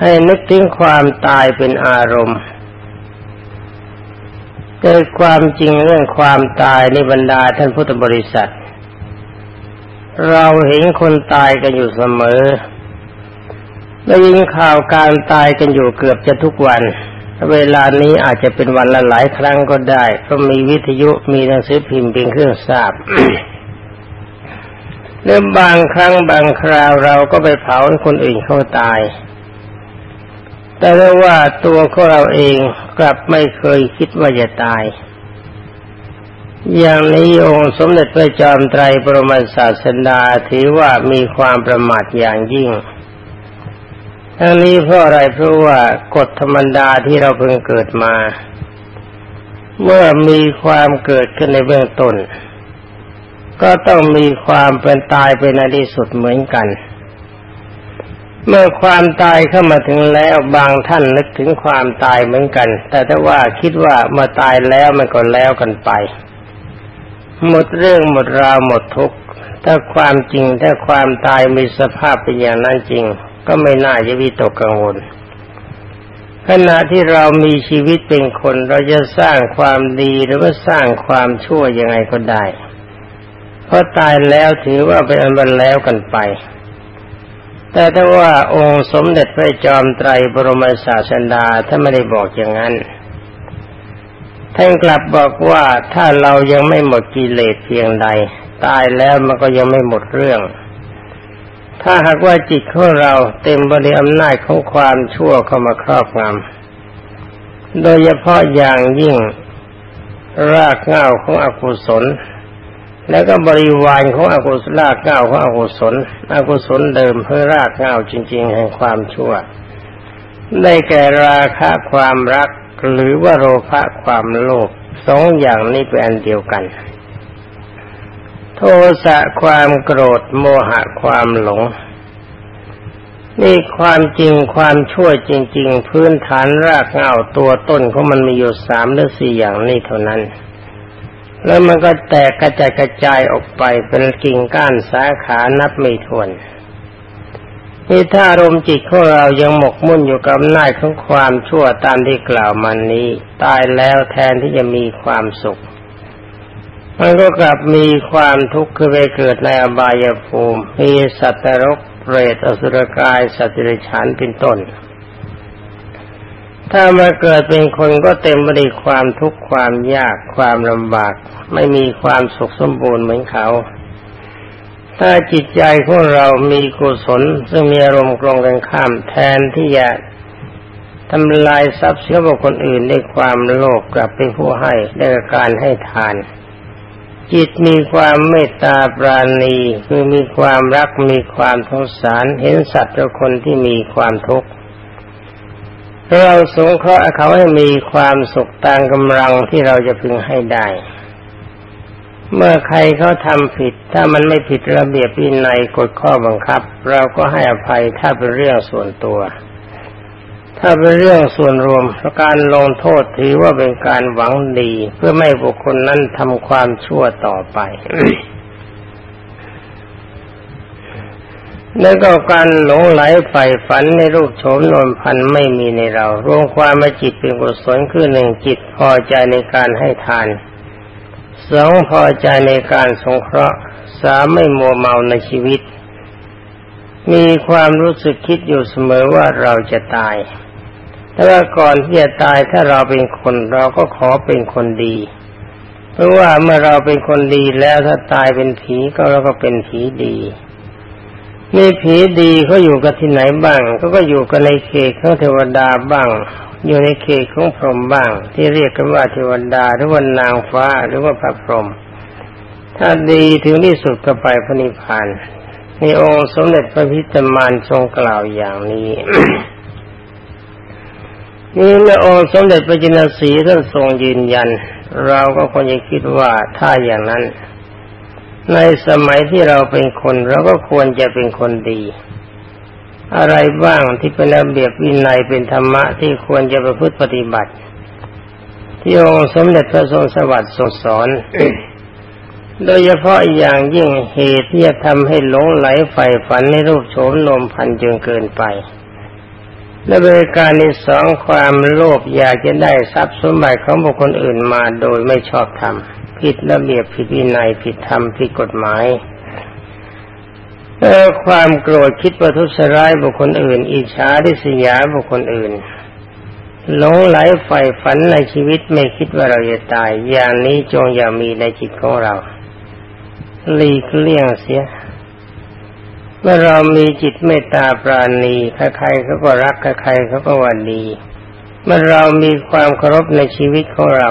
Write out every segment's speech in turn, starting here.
ให้นึกถึงความตายเป็นอารมณ์แต่ความจริงเรื่องความตายในบรรดาท่านพุทธบริษัท เราเห็นคนตายกันอยู่เสมอได้ยินข่าวการตายกันอยู่เกือบจะทุกวัน เวลานี้อาจจะเป็นวันละหลายครั้งก็ได้เพราะมีวิทยุมีหนังสือพิมพ์เป็นเครื่องทราบเรื่องบางครั้งบางคราวเราก็ไปเผาคนอื่นเขาตาย แต่ว่าตัวของเราเองกลับไม่เคยคิดว่าจะตาย อย่างนี้องค์สมเด็จพระจอมไตรปรมศาสดาถือว่ามีความประมาทอย่างยิ่งทั้งนี้เพราะอะไรเพราะว่ากฎธรรมดาที่เราเพิ่งเกิดมา เมื่อมีความเกิดขึ้นในเบื้องต้น ก็ต้องมีความเป็นตายเป็นในที่สุดเหมือนกัน เมื่อความตายเข้ามาถึงแล้วบางท่านนึกถึงความตายเหมือนกัน แต่ถ้าว่าคิดว่าเมื่อตายแล้วมันก็แล้วกันไป หมดเรื่องหมดราวหมดทุกข์ถ้าความจริงถ้าความตายมีสภาพเป็นอย่างนั้นจริง ก็ไม่น่าจะวิตกกังวลขณะที่เรามีชีวิตเป็นคนเราจะสร้างความดีหรือว่าสร้างความชั่วยังไงก็ได้ เพราะตายแล้วถือว่าเป็นอันบันแล้วกันไป แต่ถ้าว่าองค์สมเด็จพระจอมไตรบรมศาสดาถ้านไม่ได้บอกอย่างนั้น ท่านกลับบอกว่าถ้าเรายังไม่หมดกิเลสเพียงใด ตายแล้วมันก็ยังไม่หมดเรื่อง ถ้าหากว่าจิตของเราเต็มบริอำนาจของความชั่วเข้ามาครอบงำโดยเฉพาะอย่างยิ่งรากเหง้าของอกุศล แล้วก็บริวารของอกุศลากเหง้าของอกุศลอกุศลเดิมเพื่อรากเง้าจริง ๆ แห่งความชั่ว ได้แก่ราคะความรักหรือว่าโลภะความโลภสองอย่างนี้เป็นอันเดียวกัน โทสะความโกรธโมหะความหลงนี่ความจริงความชั่วจริง ๆ พื้นฐานรากเหง้าตัวต้นของมันมีอยู่สามหรือสี่อย่างนี้เท่านั้น แล้วมันก็แตกกระจายกระจายออกไปเป็นกิ่งก้านสาขานับไม่ถ้วนนี่ถ้าอารมณ์จิตของเรายังหมกมุ่นอยู่กับอำนาจของความชั่วตามที่กล่าวมานี้ ตายแล้วแทนที่จะมีความสุข มันก็กลับมีความทุกข์คือไปเกิดในอบายภูมิ มีสัตว์นรกเปรตอสุรกาย สัตว์เดิฉันเป็นต้น ถ้ามาเกิดเป็นคนก็เต็มไปด้วยความทุกข์ความยากความลำบาก ไม่มีความสุขสมบูรณ์เหมือนเขา ถ้าจิตใจของเรามีกุศลซึ่งมีอารมณ์กลงกันข้ามแทนที่จะทำลายทรัพย์สินของคนอื่นด้วยความโลภกลับเป็นผู้ให้ด้วยการให้ทาน จิตมีความเมตตาปราณีคือมีความรักมีความสงสารเห็นสัตว์และคนที่มีความทุกข์ เราสงเคราะห์เขาให้มีความสุขตามกำลังที่เราจะพึงให้ได้ เมื่อใครเขาทำผิด ถ้ามันไม่ผิดระเบียบวินัยกฎข้อบังคับ เราก็ให้อภัยถ้าเป็นเรื่องส่วนตัว ถ้าเป็นเรื่องส่วนรวมการลงโทษถือว่าเป็นการหวังดี เพื่อไม่บุคคลนั้นทำความชั่วต่อไป แล้วก็การหลงไหลใฝ่ฝันในรูปโฉมนวลพันไม่มีในเรา รวมความมาจิตเป็นกุศลคือหนึ่งจิตพอใจในการให้ทานสองพอใจในการสงเคราะห์สามไม่มัวเมาในชีวิต มีความรู้สึกคิดอยู่เสมอว่าเราจะตาย แต่ว่าก่อนที่จะตายถ้าเราเป็นคนเราก็ขอเป็นคนดี เพราะว่าเมื่อเราเป็นคนดีแล้วถ้าตายเป็นผีก็เราก็เป็นผีดี มีผีดีเขาอยู่กันที่ไหนบ้างก็ก็อยู่กันในเขตของเทวดาบ้าง อยู่ในเขตของพรหมบ้าง ที่เรียกกันว่าเทวดาหรือว่านางฟ้าหรือว่าพระพรหมถ้าดีถึงที่สุดก็ไปพระนิพพานในองค์สมเด็จพระพิตรมานทรงกล่าวอย่างนี้นี่เมื่อองค์สมเด็จพระจินสีท่านทรงยืนยัน เราก็ควรจะคิดว่าถ้าอย่างนั้น ในสมัยที่เราเป็นคนเราก็ควรจะเป็นคนดี อะไรบ้างที่เป็นระเบียบวินัยเป็นธรรมะที่ควรจะประพฤติปฏิบัติ ที่องค์สมเด็จพระทรงสวัสดิ์ทรงสอนโดยเฉพาะอย่างยิ่งเหตุที่จะทำให้หลงไหลใฝ่ฝันในรูปโฉมนมพันจนเกินไป และบริการที่สองความโลภอยากจะได้ทรัพย์สมบัติของบุคคลอื่นมาโดยไม่ชอบธรรม ผิดระเบียบผิดวินัยผิดธรรมผิดกฎหมายและความโกรธคิดประทุษร้ายบุคคลอื่น อิจฉาริษยาบุคคลอื่นหลงไหลใฝ่ฝันในชีวิตไม่คิดว่าเราจะตาย อย่างนี้จงอย่ามีในจิตของเราหลีกเลี่ยงเสียเมื่อเรามีจิตเมตตาปราณีใครๆเขาก็รักใครๆเขาก็ว่าดี เมื่อเรามีความเคารพในชีวิตของเรา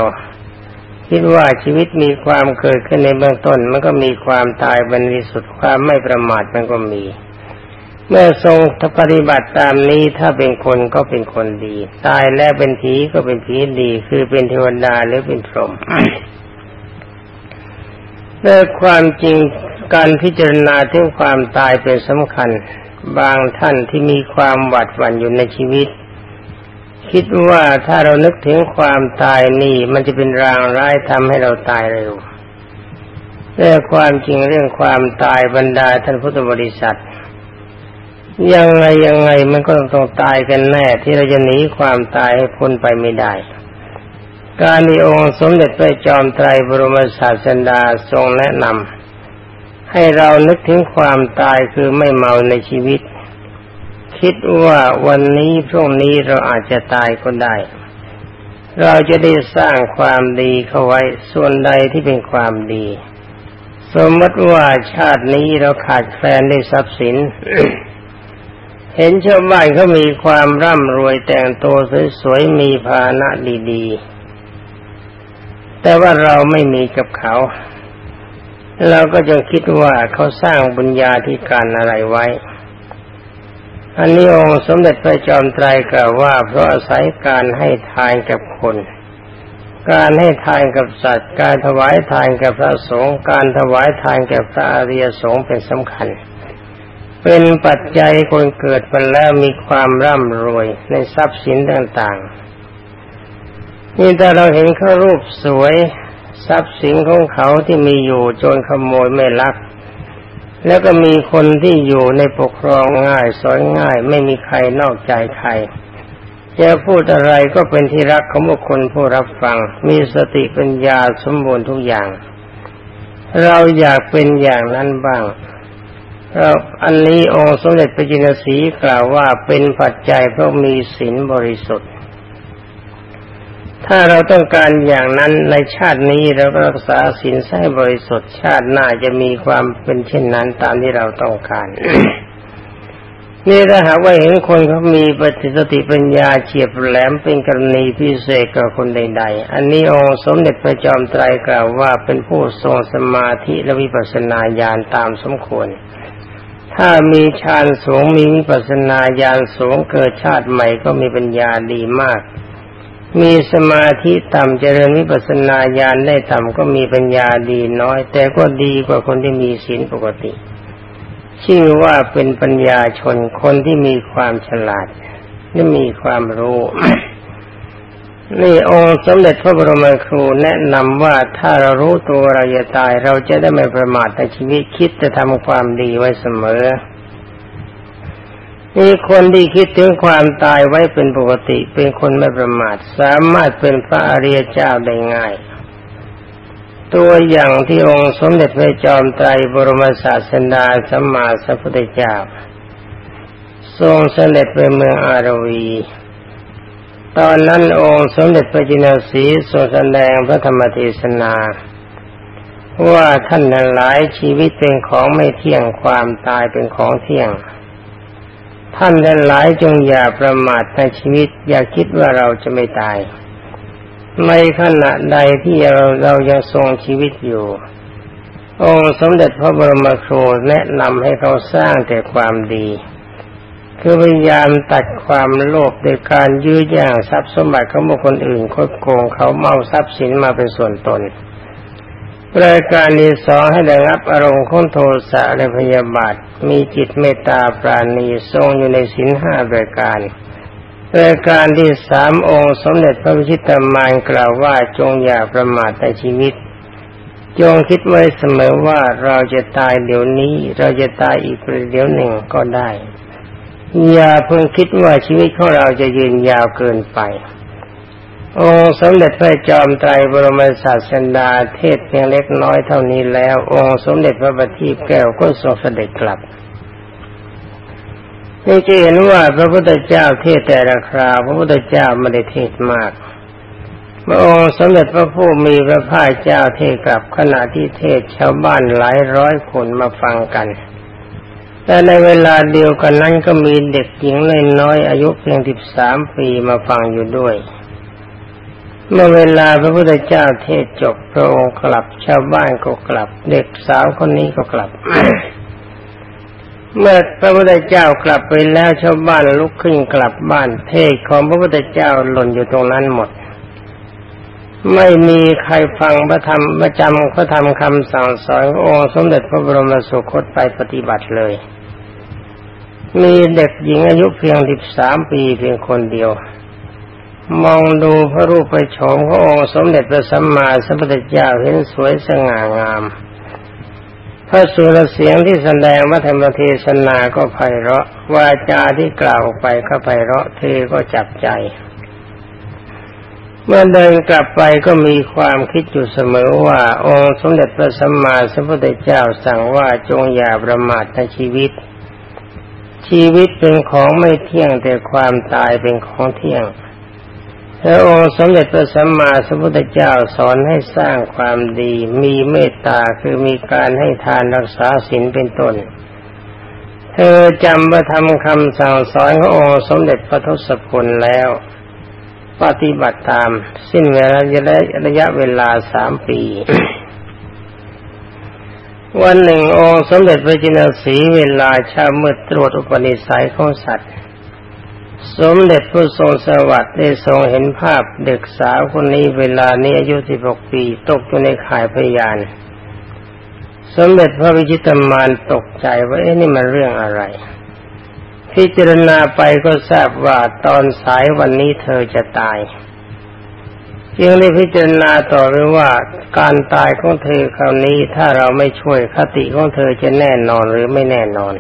คิดว่าชีวิตมีความเกิดขึ้นในเบื้องต้น มันก็มีความตายบรรลิสุดความไม่ประมาทมันก็มี เมื่อทรงปฏิบัติตามนี้ถ้าเป็นคนก็เป็นคนดี ตายแล้วเป็นผีก็เป็นผีดี คือเป็นเทวดาหรือเป็นพรหมด้วยความจริงการพิจารณาถึงความตายเป็นสำคัญ บางท่านที่มีความหวาดหวั่นอยู่ในชีวิต คิดว่าถ้าเรานึกถึงความตายนี่มันจะเป็นรางร้ายทำให้เราตายเร็วแต่ความจริงเรื่องความตายบรรดาท่านพุทธบริษัท ยังไงยังไงมันก็ต้องตายกันแน่ที่เราจะหนีความตายให้พ้นไปไม่ได้ การมีองค์สมเด็จพระจอมไตรบรมศาสดาทรงแนะนำให้เรานึกถึงความตายคือไม่เมาในชีวิต คิดว่าวันนี้พรุ่งนี้เราอาจจะตายก็ได้ เราจะได้สร้างความดีเข้าไว้ส่วนใดที่เป็นความดี สมมติว่าชาตินี้เราขาดแคลนในทรัพย์สิน เห็นชาวบ้านเขามีความร่ำรวยแต่งตัวสวยๆมีภานะดีๆ แต่ว่าเราไม่มีกับเขาเราก็จะคิดว่าเขาสร้างบุญญาธิการอะไรไว้ อันนี้องค์สมเด็จพระจอมไตรกล่าวว่า เพราะอาศัยการให้ทานกับคน การให้ทานกับสัตว์ การถวายทานกับพระสงฆ์การถวายทานกับพระอริยสงฆ์เป็นสำคัญ เป็นปัจจัยคนเกิดมาแล้วมีความร่ำรวยในทรัพย์สินต่างๆ นี่แต่เราเห็นเขารูปสวยทรัพย์สินของเขาที่มีอยู่โจรขโมยไม่ลัก แล้วก็มีคนที่อยู่ในปกครองง่ายสอนง่าย ไม่มีใครนอกใจใครจะพูดอะไรก็เป็นที่รักของบุคคลผู้รับฟัง มีสติปัญญาสมบูรณ์ทุกอย่าง เราอยากเป็นอย่างนั้นบ้างอันนี้องค์สมเด็จพระจินสีกล่าวว่าเป็นปัจจัยเพราะมีศีลบริสุทธิ์ ถ้าเราต้องการอย่างนั้นในชาตินี้เราก็รักษาศีลให้บริสุทธิ์ชาติหน้าจะมีความเป็นเช่นนั้นตามที่เราต้องการนี่ถ้าหากว่าเห็นคนเขามีปฏิสติปัญญาเฉียบแหลมเป็นกรณีพิเศษกับคนใด ๆ อันนี้องค์สมเด็จพระจอมไตรกล่าวว่าเป็นผู้ทรงสมาธิและวิปัสสนาญาณตามสมควร ถ้ามีฌานสูงมีวิปัสนาญาณสูงเกิดชาติใหม่ก็มีปัญญาดีมาก มีสมาธิต่ำเจริญวิปัสนาญาณได้ต่ำก็มีปัญญาดีน้อย แต่ก็ดีกว่าคนที่มีศีลปกติ ชื่อว่าเป็นปัญญาชนคนที่มีความฉลาดและมีความรู้นี่องค์สมเด็จพระบรมครูแนะนำว่าถ้าเรารู้ตัวเราจะตาย เราจะได้ไม่ประมาทในชีวิตคิดจะทำความดีไว้เสมอ มีคนที่คิดถึงความตายไว้เป็นปกติ เป็นคนไม่ประมาท สามารถเป็นพระอริยเจ้าได้ง่าย ตัวอย่างที่องค์สมเด็จพระจอมไตรบรมศาสดาสัมมาสัพพุทธเจ้า ทรงเสด็จไปเมืองอารวี ตอนนั้นองค์สมเด็จพระจินสีทรงแสดงพระธรรมเทศนาว่าท่านนั้นหลายชีวิตเป็นของไม่เที่ยงความตายเป็นของเที่ยง ท่านนั้นหลายจงอย่าประมาทในชีวิต อย่าคิดว่าเราจะไม่ตาย ในขณะใดที่เราเรายังทรงชีวิตอยู่ องค์สมเด็จพระบรมครูแนะนำให้เขาสร้างแต่ความดี คือพยายามตัดความโลภโดยการยื้อย่างทรัพย์สมบัติของบุคคลอื่นคดโกงเขาเมาทรัพย์สินมาเป็นส่วนตน รายการที่สองให้ได้รับอารมณ์ของโทสะและพยาบาท มีจิตเมตตาปราณีทรงอยู่ในสินห้ารายการรายการที่สามองค์สมเด็จพระวิชิตามานกล่าวว่าจงอย่าประมาทในชีวิต จงคิดไว้เสมอว่าเราจะตายเดี๋ยวนี้ เราจะตายอีกประเดี๋ยวหนึ่งก็ได้ อย่าเพิ่งคิดว่าชีวิตของเราจะยืนยาวเกินไป องค์สมเด็จพระจอมไตรบรมศาสดาเทศเพียงเล็กน้อยเท่านี้แล้ว องค์สมเด็จพระบัณฑิตแก้วก็ทรงเสด็จกลับนี่จะเห็นว่าพระพุทธเจ้าเทศแต่ละคราวพระพุทธเจ้าไม่ได้เทศมากพระองค์สมเด็จพระผู้มีพระภาคเจ้าเทศกลับขณะที่เทศชาวบ้านหลายร้อยคนมาฟังกัน แต่ในเวลาเดียวกันนั้นก็มีเด็กหญิงเล็กน้อยอายุเพียงสิบสามปีมาฟังอยู่ด้วย เมื่อเวลาพระพุทธเจ้าเทศจบพระองค์กลับชาวบ้านก็กลับ เด็กสาวคนนี้ก็กลับ เมื่อพระพุทธเจ้ากลับไปแล้วชาวบ้านลุกขึ้นกลับบ้าน เทศของพระพุทธเจ้าหล่นอยู่ตรงนั้นหมด ไม่มีใครฟังพระธรรมประจำพระธรรมคำสั่งสอนขององค์สมเด็จพระบรมสุคตไปปฏิบัติเลย มีเด็กหญิงอายุเพียงสิบสามปีเพียงคนเดียว มองดูพระรูปประชมขององค์สมเด็จพระสัมมาสัมพุทธเจ้าเห็นสวยสง่างาม พระสุรเสียงที่แสดงวัฒนเทศนาก็ไพเราะวาจาที่กล่าวไปก็ไพเราะเธอก็จับใจ เมื่อเดินกลับไปก็มีความคิดอยู่เสมอว่าองค์สมเด็จพระสัมมาสัมพุทธเจ้าสั่งว่าจงอย่าประมาทในชีวิต ชีวิตเป็นของไม่เที่ยงแต่ความตายเป็นของเที่ยง พระองค์สมเด็จพระสัมมาสัมพุทธเจ้าสอนให้สร้างความดี มีเมตตาคือมีการให้ทานรักษาศีลเป็นต้น เธอจำประทำคำสั่งสอนขององค์สมเด็จพระทศพลแล้ว ปฏิบัติตามสิ้นเวลาระยะเวลาสามปี วันหนึ่งองค์สมเด็จพระจินสีเวลาเช้ามืดตรวจอุปนิสัยของสัตว์ สมเด็จพระทรงสวัสดิ์ได้ทรงเห็นภาพเด็กสาวคนนี้เวลานี้อายุสิบหกปีตกอยู่ในข่ายพยาน สมเด็จพระวิชิตมานตกใจว่าเอ๊ะนี่มันเรื่องอะไร พิจารณาไปก็ทราบว่าตอนสายวันนี้เธอจะตายจึงได้พิจารณาต่อไปว่าการตายของเธอคราวนี้ถ้าเราไม่ช่วยคติของเธอจะแน่นอนหรือไม่แน่นอน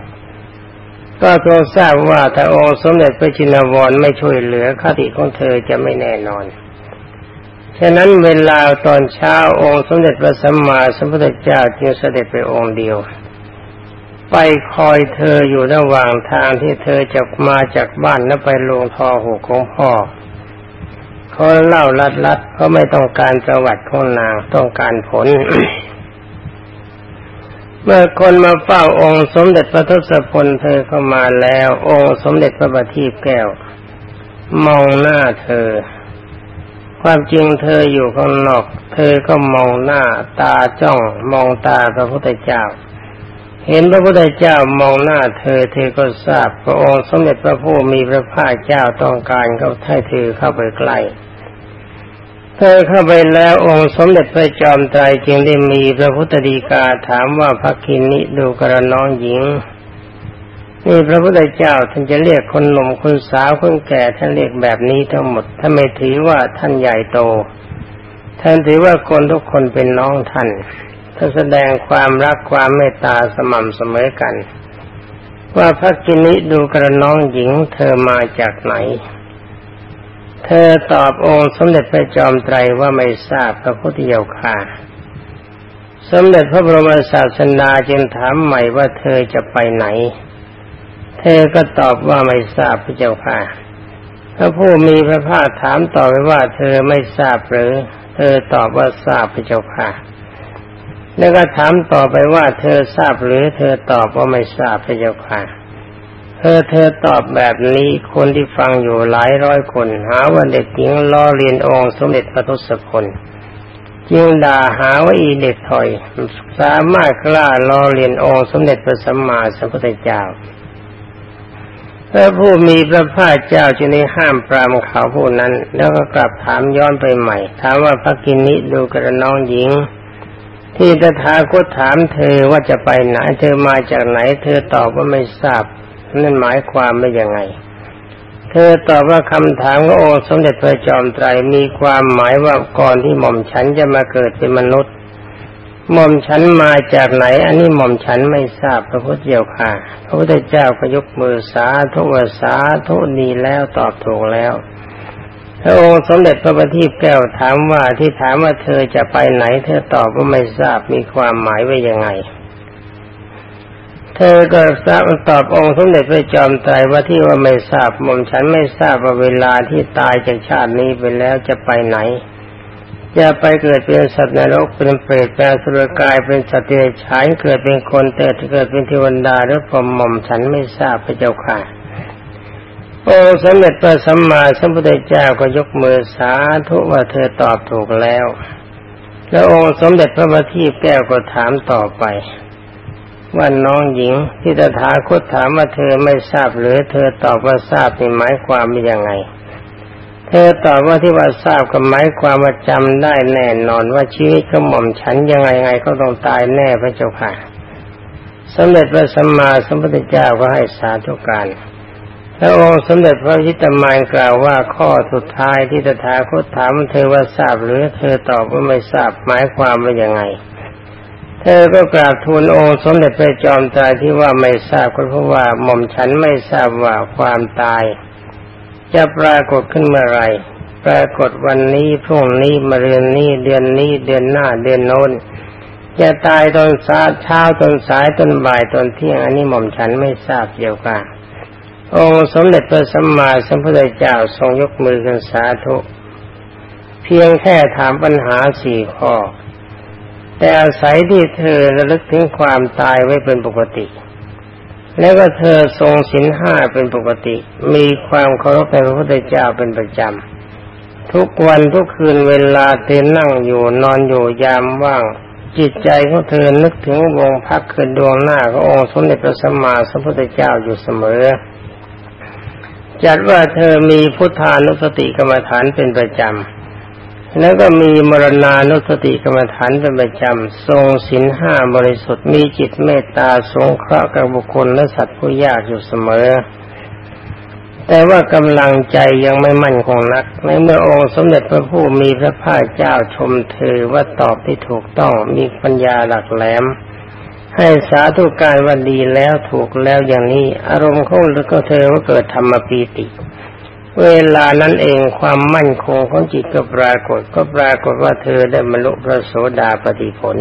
ก็ทรงทราบว่าถ้าองค์สมเด็จพระจินวรไม่ช่วยเหลือคติของเธอจะไม่แน่นอน ฉะนั้นเวลาตอนเช้าองค์สมเด็จพระสัมมาสัมพุทธเจ้าจึงเสด็จไปองค์เดียว ไปคอยเธออยู่ระหว่างทางที่เธอจะมาจากบ้านแล้วไปลงทอหูของพ่อเขาเล่าลัดๆเพราไม่ต้องการประวัติของนางต้องการผล เมื่อคนมาเฝ้าองค์สมเด็จพระทศพลเธอเข้ามาแล้ว องค์สมเด็จพระบัณฑิตแก้ว มองหน้าเธอ ความจริงเธออยู่ข้างนอก เธอก็มองหน้าตาจ้องมองตาพระพุทธเจ้า เห็นพระพุทธเจ้ามองหน้าเธอ เธอก็ทราบพระองค์สมเด็จพระผู้มีพระภาคเจ้าต้องการเขาให้เธอเข้าไปใกล้ เธอเข้าไปแล้วองค์สมเด็จพระจอมไตรจึงได้มีพระพุทธดีกาถามว่าพระคินนิดูกระน้องหญิงนี่พระพุทธเจ้าท่านจะเรียกคนหนุ่มคนสาวคนแก่ท่านเรียกแบบนี้ทั้งหมดถ้าไม่ถือว่าท่านใหญ่โต ท่านถือว่าคนทุกคนเป็นน้องท่านท่านแสดงความรักความเมตตาสม่ำเสมอกัน ว่าพระกินิดูกระน้องหญิงเธอมาจากไหน เธอตอบองค์สมเด็จพระจอมไตรว่าไม่ทราบพระพุทธเจ้าค่ะ สมเด็จพระบรมศาสนาจึงถามใหม่ว่าเธอจะไปไหน เธอก็ตอบว่าไม่ทราบพระเจ้าค่ะ พระผู้มีพระภาคถามต่อไปว่าเธอไม่ทราบหรือ เธอตอบว่าทราบพระเจ้าค่ะแล้วก็ถามต่อไปว่าเธอทราบหรือ เธอตอบว่าไม่ทราบพระเจ้าค่ะ เธอเธอตอบแบบนี้คนที่ฟังอยู่หลายร้อยคน หาว่าเด็กหญิงล้อเลียนองค์สมเด็จพระทศพลจึงด่าหาว่าอีเด็กถอย สามารถกล้าล้อเลียนองค์สมเด็จพระสัมมาสัมพุทธเจ้าพระผู้มีพระภาคเจ้าจึงได้ห้ามปรามเขาผู้นั้น แล้วก็กลับถามย้อนไปใหม่ ถามว่าพระกินนิดูกระน้องหญิง ที่ตถาคตถามเธอว่าจะไปไหนเธอมาจากไหน เธอตอบว่าไม่ทราบ นั่นหมายความว่ายังไง เธอตอบว่าคำถามขององค์สมเด็จพระจอมไตรมีความหมายว่าก่อนที่หม่อมฉันจะมาเกิดเป็นมนุษย์ หม่อมฉันมาจากไหน อันนี้หม่อมฉันไม่ทราบพระพุทธเจ้าค่ะ พระพุทธเจ้าก็ยกมือสาธุสาธุดีแล้วตอบถูกแล้วพระองค์สมเด็จพระบัณฑิตแก้วถามว่าที่ถามว่าเธอจะไปไหน เธอตอบว่าไม่ทราบมีความหมายว่ายังไง เธอก็ทราบตอบองค์สมเด็จพระจอมไตรว่าที่ว่าไม่ทราบหม่อมฉันไม่ทราบว่าเวลาที่ตายจากชาตินี้ไปแล้วจะไปไหน จะไปเกิดเป็นสัตว์นรกเป็นเปรตเป็นสุรกายเป็นสัตว์เดรัจฉานเกิดเป็นคนเติดเกิดเป็นเทวดาหรือพรหมอมฉันไม่ทราบพระเจ้าค่ะโอ้สมเด็จพระสัมมาสัมพุทธเจ้าก็ยกมือสาธุว่าเธอตอบถูกแล้ว แล้วองค์สมเด็จพระบัณฑิตแก้วก็ถามต่อไป ว่าน้องหญิงที่ตถาคตถามว่าเธอไม่ทราบหรือเธอตอบว่าทราบนี่หมายความว่ายังไง เธอตอบว่าที่ว่าทราบก็หมายความว่าจำได้แน่นอนว่าชีวิตของหม่อมฉันยังไงไงก็ต้องตายแน่พระเจ้าค่ะสมเด็จพระสัมมาสัมพุทธเจ้าก็ให้สาธุการแล้วองค์สมเด็จพระพิตมานกล่าวว่าข้อสุดท้ายที่ตถาคตถามเธอว่าทราบหรือเธอตอบว่าไม่ทราบหมายความว่ายังไง เธอก็กราบทูลองค์สมเด็จพระจอมไตรที่ว่าไม่ทราบก็เพราะว่าหม่อมฉันไม่ทราบว่าความตาย จะปรากฏขึ้นเมื่อไรปรากฏวันนี้พรุ่งนี้มะรืนนี้เดือนนี้เดือนหน้าเดือนโน้นจะตายตอนสาเช้าตอนสายตอนบ่ายตอนเที่ยงอันนี้หม่อมฉันไม่ทราบเกี่ยวกันองค์สมเด็จพระสัมมาสัมพุทธเจ้าทรงยกมือกันสาธุ เพียงแค่ถามปัญหาสี่ข้อ แต่อาศัยที่เธอระลึกถึงความตายไว้เป็นปกติ แล้วก็เธอทรงศีลห้าเป็นปกติ มีความเคารพในพระพุทธเจ้าเป็นประจำ ทุกวันทุกคืนเวลาเธอนั่งอยู่นอนอยู่ยามว่าง จิตใจของเธอนึกถึงวงพักคือดวงหน้าขององค์สมเด็จพระสัมมาสัมพุทธเจ้าอยู่เสมอ จัดว่าเธอมีพุทธานุสติกรรมฐานเป็นประจำ แล้วก็มีมรณานุสติกรรมฐานเป็นประจำทรงศีลห้าบริสุทธิ์มีจิตเมตตาสงเคราะห์กับบุคคลและสัตว์ผู้ยากอยู่เสมอ แต่ว่ากำลังใจยังไม่มั่นคงนัก ในเมื่อองค์สมเด็จพระผู้มีพระภาคเจ้าชมเธอว่าตอบที่ถูกต้องมีปัญญาหลักแหลม ให้สาธุการว่าดีแล้วถูกแล้วอย่างนี้ อารมณ์ของเธอว่าเกิดธรรมปีติ เวลานั้นเองความมั่นคงของจิตก็ปรากฏ ก็ปรากฏว่าเธอได้บรรลุพระโสดาปฏิผล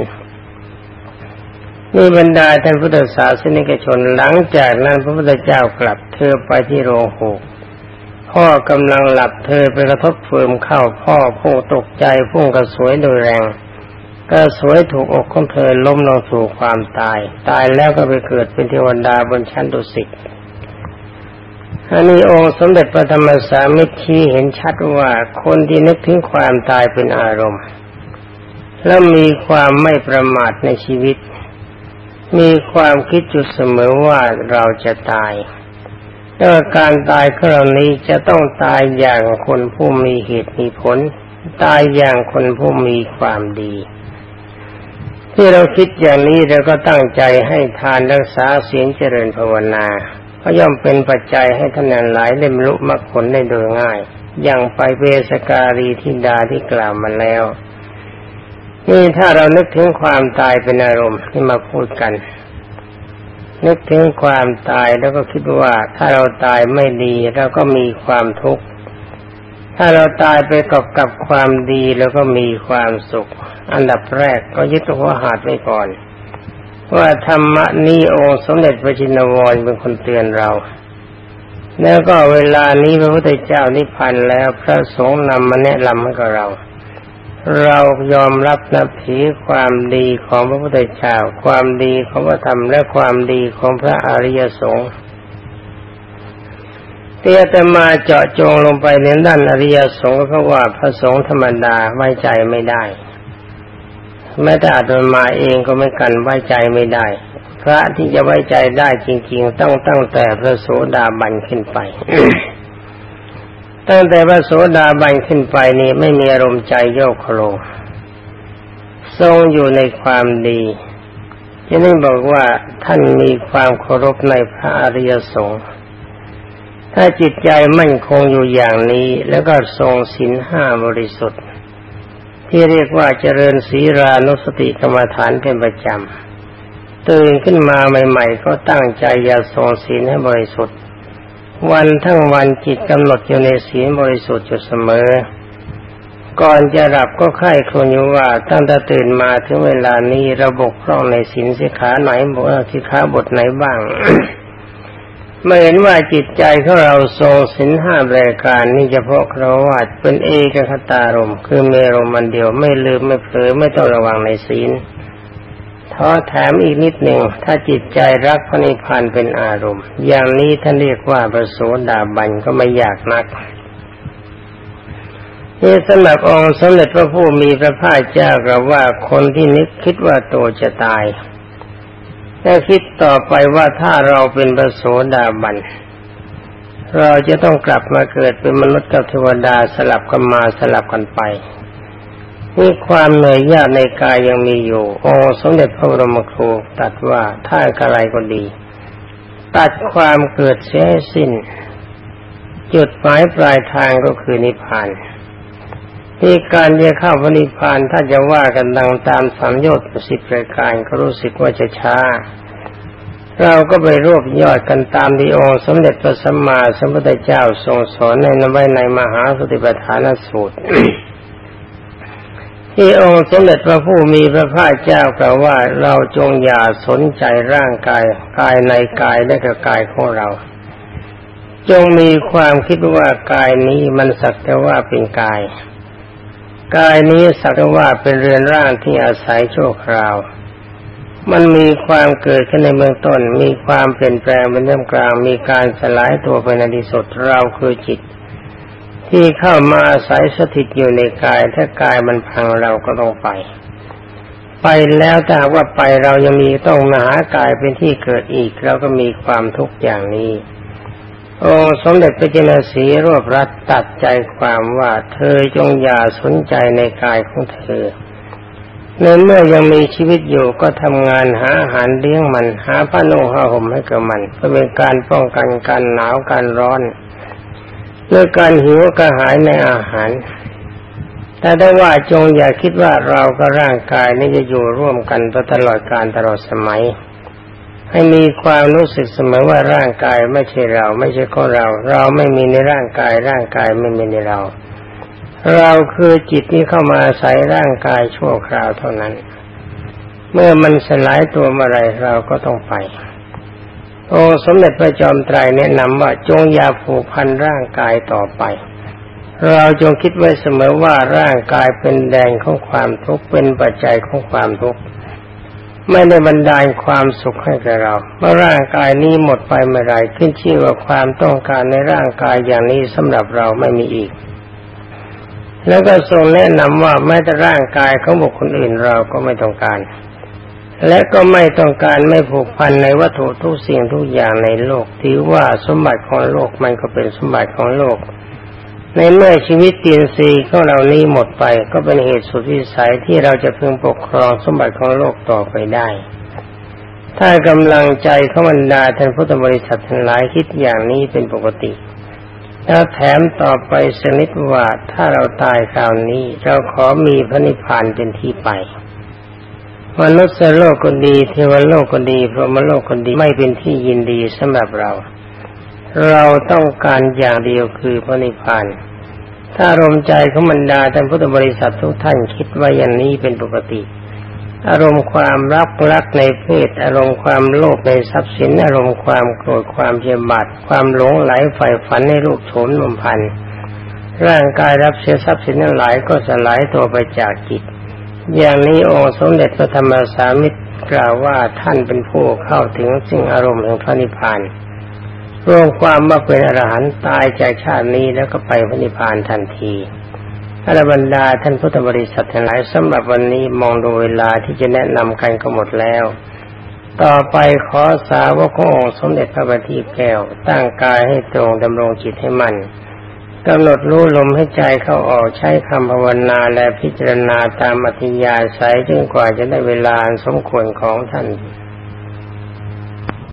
นี่บรรดาท่านพุทธศาสนิกชนหลังจากนั้นพระพุทธเจ้ากลับเธอไปที่โรงหูพ่อกำลังหลับเธอไปกระทบเฟืมเข้าพ่อพุ่งตกใจพุ่งกระสวยโดยแรงกระสวยถูกอกของเธอล้มลงสู่ความตาย ตายแล้วก็ไปเกิดเป็นเทวดาบนชั้นดุสิต อันนี้องค์สมเด็จพระธรรมสามิตรชี้เห็นชัดว่าคนที่นึกถึงความตายเป็นอารมณ์ แล้วมีความไม่ประมาทในชีวิต มีความคิดจุดเสมอว่าเราจะตายแต่การตายครั้งนี้จะต้องตายอย่างคนผู้มีเหตุมีผล ตายอย่างคนผู้มีความดี ที่เราคิดอย่างนี้เราก็ตั้งใจให้ทานรักษาเสียงเจริญภาวนา ก็ย่อมเป็นปัจจัยให้ท่านหลายได้บรรลุมรรคผลได้โดยง่าย อย่างไปเวสการีทิดาที่กล่าวมาแล้ว นี่ถ้าเรานึกถึงความตายเป็นอารมณ์ที่มาพูดกัน นึกถึงความตายแล้วก็คิดว่าถ้าเราตายไม่ดีเราก็มีความทุกข์ถ้าเราตายไปกับกับความดีแล้วก็มีความสุข อันดับแรกก็ยึดหัวหาดไว้ก่อน ว่าธรรมะนี้องค์สมเด็จพระจินวรเป็นคนเตือนเรา แล้วก็เวลานี้พระพุทธเจ้านิพพานแล้วพระสงฆ์นำมาแนะนำให้กับเรา เรายอมรับนับถือความดีของพระพุทธเจ้า ความดีของพระธรรมและความดีของพระอริยสงฆ์เตี้ยแต่มาเจาะจงลงไปในด้านอริยสงฆ์เพราะว่าพระสงฆ์ธรรมดาไว้ใจไม่ได้ แม้แต่อาตมาเองก็ไม่กันไว้ใจไม่ได้ พระที่จะไว้ใจได้จริง ๆ ต้องตั้งแต่พระโสดาบันขึ้นไป ตั้งแต่พระโสดาบันขึ้นไปนี่ไม่มีอารมณ์ใจโยกโคลทรงอยู่ในความดีจะนี่บอกว่าท่านมีความเคารพในพระอริยสงฆ์ถ้าจิตใจมั่นคงอยู่อย่างนี้ แล้วก็ทรงศีลห้าบริสุทธิ์ ที่เรียกว่าเจริญศีรานุสติกรรมฐานเป็นประจำตื่นขึ้นมาใหม่ ๆ ก็ตั้งใจอย่าทรงศีลให้บริสุทธิ์ วันทั้งวันจิตกำหนดอยู่ในศีลบริสุทธิ์อยู่เสมอ ก่อนจะหลับก็ค่ายครวญอยู่ว่าตั้งแต่ตื่นมาถึงเวลานี้ระบบพร่องในศีลสิขาไหนบทสิขาบทไหนบ้าง เมื่อเห็นว่าจิตใจของเราทรงสินห้ารายการนี่เฉพาะครวัตเป็นเอกคตารมคือเมรมันเดียวไม่ลืมไม่เผลอไม่ต้องระวังในศีลท้อแถมอีกนิดหนึ่งถ้าจิตใจรักพระนิพพานเป็นอารมณ์ อย่างนี้ท่านเรียกว่าประโสดาบันก็ไม่ยากนักนี่สำหรับองค์สมเด็จพระผู้มีพระภาคเจ้ากล่าวว่าคนที่นึกคิดว่าตัวจะตาย ถ้าคิดต่อไปว่าถ้าเราเป็นพระโสดาบัน เราจะต้องกลับมาเกิดเป็นมนุษย์กับเทวดาสลับกันมาสลับกันไปมีความเหนื่อยยากในกายยังมีอยู่โอ้สมเด็จพระบรมครูตัดว่าถ้าอะไรก็ดี ตัดความเกิดเสียให้สิ้น จุดหมายปลายทางก็คือนิพพาน ที่การจะเข้าพระนิพพานถ้าจะว่ากันดังตามสัมยชน์สิบรายการก็รู้สึกว่าจะช้า เราก็ไปรวบยอดกันตามที่องค์สมเด็จพระสัมมาสัมพุทธเจ้าทรงสอนในนวในมหาสติปัฏฐานสูตร ที่องค์สมเด็จพระผู้มีพระภาคเจ้ากล่าวว่าเราจงอย่าสนใจร่างกายกายในกายและกับกายของเรา จงมีความคิดว่ากายนี้มันสักแต่ว่าเป็นกาย กายนี้สักว่าเป็นเรือนร่างที่อาศัยชั่วคราว มันมีความเกิดขึ้นในเมืองต้น มีความเปลี่ยนแปลงเป็นเรื่องกลาง มีการสลายตัวไปในที่สุดเราคือจิต ที่เข้ามาอาศัยสถิตอยู่ในกาย ถ้ากายมันพังเราก็ต้องไป ไปแล้วถ้าว่าไปเรายังมีต้องมาหากายเป็นที่เกิดอีก เราก็มีความทุกข์อย่างนี้ องค์สมเด็จพระจินสีรวบรัดตัดใจความว่าเธอจงอย่าสนใจในกายของเธอในเมื่อยังมีชีวิตอยู่ก็ทำงานหาอาหารเลี้ยงมัน หาผ้านุ่งผ้าห่มให้กับมันเพื่อเป็นการป้องกันการหนาวการร้อนเมื่อการหิวกระหายในอาหาร แต่ได้ว่าจงอย่าคิดว่าเรากับร่างกายนี้จะอยู่ร่วมกันตลอดการตลอดสมัย ให้มีความรู้สึกเสมอว่าร่างกายไม่ใช่เรา ไม่ใช่ของเรา เราไม่มีในร่างกาย ร่างกายไม่มีในเรา เราคือจิตที่เข้ามาอาศัยร่างกายชั่วคราวเท่านั้น เมื่อมันสลายตัวเมื่อไรเราก็ต้องไปองสมเด็จพระจอมไตรแนะนำว่าจงอย่าผูกพันร่างกายต่อไป เราจงคิดไว้เสมอว่าร่างกายเป็นแดงของความทุกข์เป็นปัจจัยของความทุกข์ ไม่ได้บรรดาลความสุขให้แก่เรา เมื่อร่างกายนี้หมดไปเมื่อไรขึ้นชื่อว่าความต้องการในร่างกายอย่างนี้สำหรับเราไม่มีอีก แล้วก็ทรงแนะนำว่าแม้แต่ร่างกายของบุคคลอื่นเราก็ไม่ต้องการ และก็ไม่ต้องการไม่ผูกพันในวัตถุทุกสิ่งทุกอย่างในโลกถือว่าสมบัติของโลกมันก็เป็นสมบัติของโลก ในเมื่อชีวิตตีนซีของเรานี้หมดไป ก็เป็นเหตุสุดวิสัยที่เราจะพึงปกครองสมบัติของโลกต่อไปได้ ถ้ากำลังใจของบรรดาท่านพุทธบริษัททั้งหลายคิดอย่างนี้เป็นปกติแล้วแถมต่อไปสนิทว่าถ้าเราตายคราวนี้ เราขอมีพระนิพพานเป็นที่ไปมนุษย์โลกก็ดี เทวโลกก็ดีพรหมโลกก็ดีไม่เป็นที่ยินดีสำหรับเรา เราต้องการอย่างเดียวคือพระนิพพานถ้ารมใจของบรรดาท่านพุทธบริษัททุกท่านคิดว่าอย่างนี้เป็นปกติ อารมณ์ความรักรักในเพศ อารมณ์ความโลภในทรัพย์สิน อารมณ์ความโกรธความเพียบาทความหลงไหลใฝ่ฝันในรูปโฉมนมพันร่างกายรับเสียทรัพย์สินนั้นหลายก็สลายตัวไปจากจิต อย่างนี้องค์สมเด็จพระธรรมสามิตรกล่าวว่าท่านเป็นผู้เข้าถึงซึ่งอารมณ์แห่งพระนิพพาน รวมความว่าเป็นอรหันต์ตายจากชาตินี้แล้วก็ไปพระนิพพานทันทีอรบรรดาท่านพุทธบริษัททั้งหลายสำหรับวันนี้มองดูเวลาที่จะแนะนำกันก็หมดแล้ว ต่อไปขอสาวกขององค์สมเด็จพระบัณฑิตแก้ว ตั้งกายให้ตรงดำรงจิตให้มัน่นกำหนดรู้ลมให้ใจเข้าออกใช้คำภาวนาและพิจารณาตามอธิยาศัยจนกว่าจะได้เวลาสมควรของท่าน